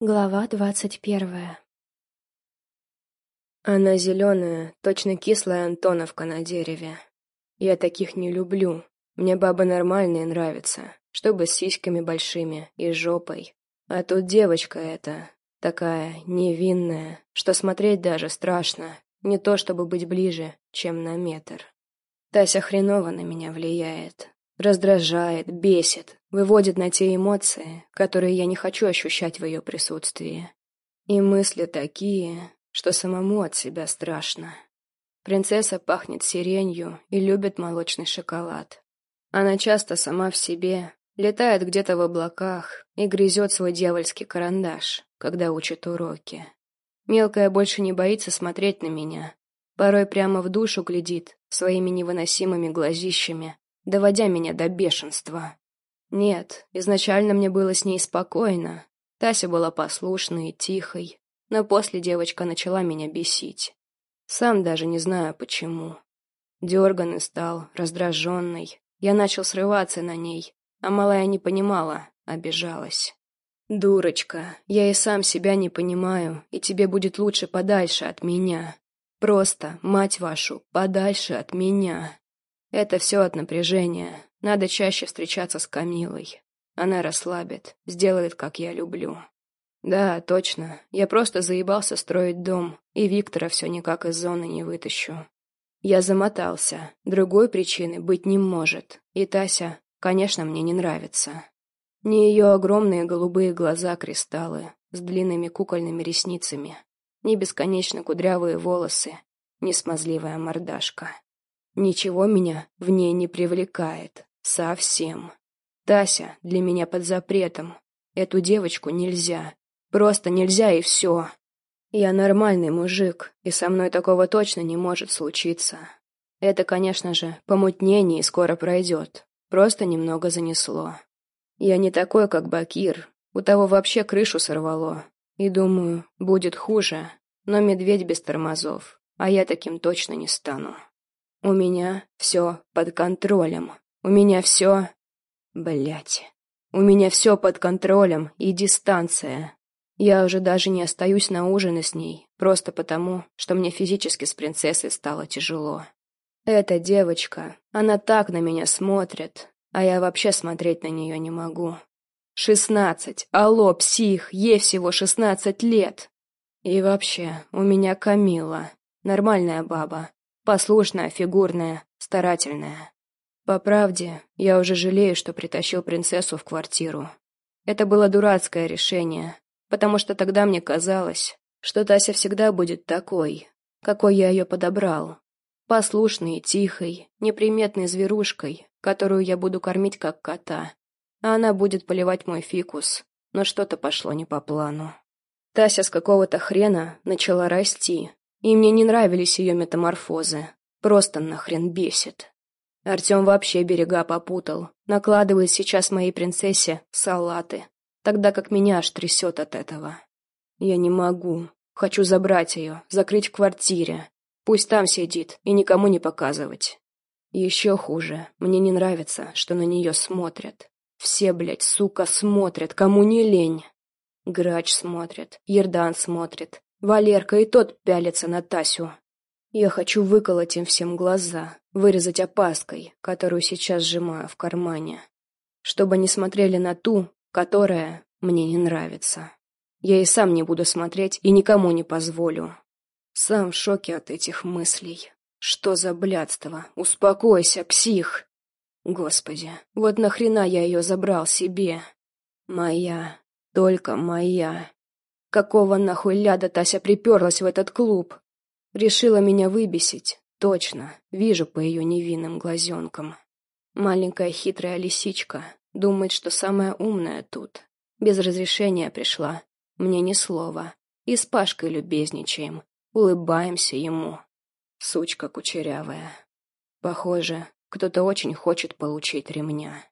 Глава двадцать первая Она зеленая, точно кислая антоновка на дереве. Я таких не люблю. Мне бабы нормальные нравятся, чтобы с сиськами большими и жопой. А тут девочка эта, такая невинная, что смотреть даже страшно. Не то чтобы быть ближе, чем на метр. Тася хреново на меня влияет. Раздражает, бесит, выводит на те эмоции, которые я не хочу ощущать в ее присутствии. И мысли такие, что самому от себя страшно. Принцесса пахнет сиренью и любит молочный шоколад. Она часто сама в себе, летает где-то в облаках и грызет свой дьявольский карандаш, когда учит уроки. Мелкая больше не боится смотреть на меня. Порой прямо в душу глядит своими невыносимыми глазищами, доводя меня до бешенства. Нет, изначально мне было с ней спокойно. Тася была послушной и тихой, но после девочка начала меня бесить. Сам даже не знаю почему. Дерганный стал, раздраженный. Я начал срываться на ней, а малая не понимала, обижалась. «Дурочка, я и сам себя не понимаю, и тебе будет лучше подальше от меня. Просто, мать вашу, подальше от меня. Это все от напряжения. Надо чаще встречаться с Камилой. Она расслабит, сделает, как я люблю. Да, точно. Я просто заебался строить дом, и Виктора все никак из зоны не вытащу. Я замотался. Другой причины быть не может. И Тася, конечно, мне не нравится. Не ее огромные голубые глаза-кристаллы с длинными кукольными ресницами, ни бесконечно кудрявые волосы, ни смазливая мордашка. Ничего меня в ней не привлекает. Совсем. Тася для меня под запретом. Эту девочку нельзя. Просто нельзя и все. Я нормальный мужик, и со мной такого точно не может случиться. Это, конечно же, помутнение и скоро пройдет. Просто немного занесло. Я не такой, как Бакир. У того вообще крышу сорвало. И думаю, будет хуже. Но медведь без тормозов. А я таким точно не стану. У меня все под контролем. У меня все... Блять. У меня все под контролем и дистанция. Я уже даже не остаюсь на ужины с ней, просто потому, что мне физически с принцессой стало тяжело. Эта девочка, она так на меня смотрит, а я вообще смотреть на нее не могу. Шестнадцать, алло, псих, ей всего шестнадцать лет. И вообще, у меня Камила, нормальная баба, послушная, фигурная, старательная. По правде, я уже жалею, что притащил принцессу в квартиру. Это было дурацкое решение, потому что тогда мне казалось, что Тася всегда будет такой, какой я ее подобрал. Послушной, тихой, неприметной зверушкой, которую я буду кормить как кота. А она будет поливать мой фикус, но что-то пошло не по плану. Тася с какого-то хрена начала расти, и мне не нравились ее метаморфозы. Просто нахрен бесит. Артем вообще берега попутал, накладывает сейчас моей принцессе салаты, тогда как меня аж трясет от этого. Я не могу. Хочу забрать ее, закрыть в квартире. Пусть там сидит и никому не показывать. Еще хуже, мне не нравится, что на нее смотрят. Все, блядь, сука, смотрят, кому не лень. Грач смотрит, Ердан смотрит, Валерка и тот пялится на Тасю. Я хочу выколоть им всем глаза, вырезать опаской, которую сейчас сжимаю в кармане. Чтобы не смотрели на ту, которая мне не нравится. Я и сам не буду смотреть и никому не позволю. Сам в шоке от этих мыслей. Что за блядство? Успокойся, псих! Господи, вот нахрена я ее забрал себе? Моя, только моя. Какого нахуй ляда Тася приперлась в этот клуб? Решила меня выбесить. Точно, вижу по ее невинным глазенкам. Маленькая хитрая лисичка думает, что самая умная тут. Без разрешения пришла. Мне ни слова. И с Пашкой любезничаем. Улыбаемся ему. Сучка кучерявая. Похоже, кто-то очень хочет получить ремня.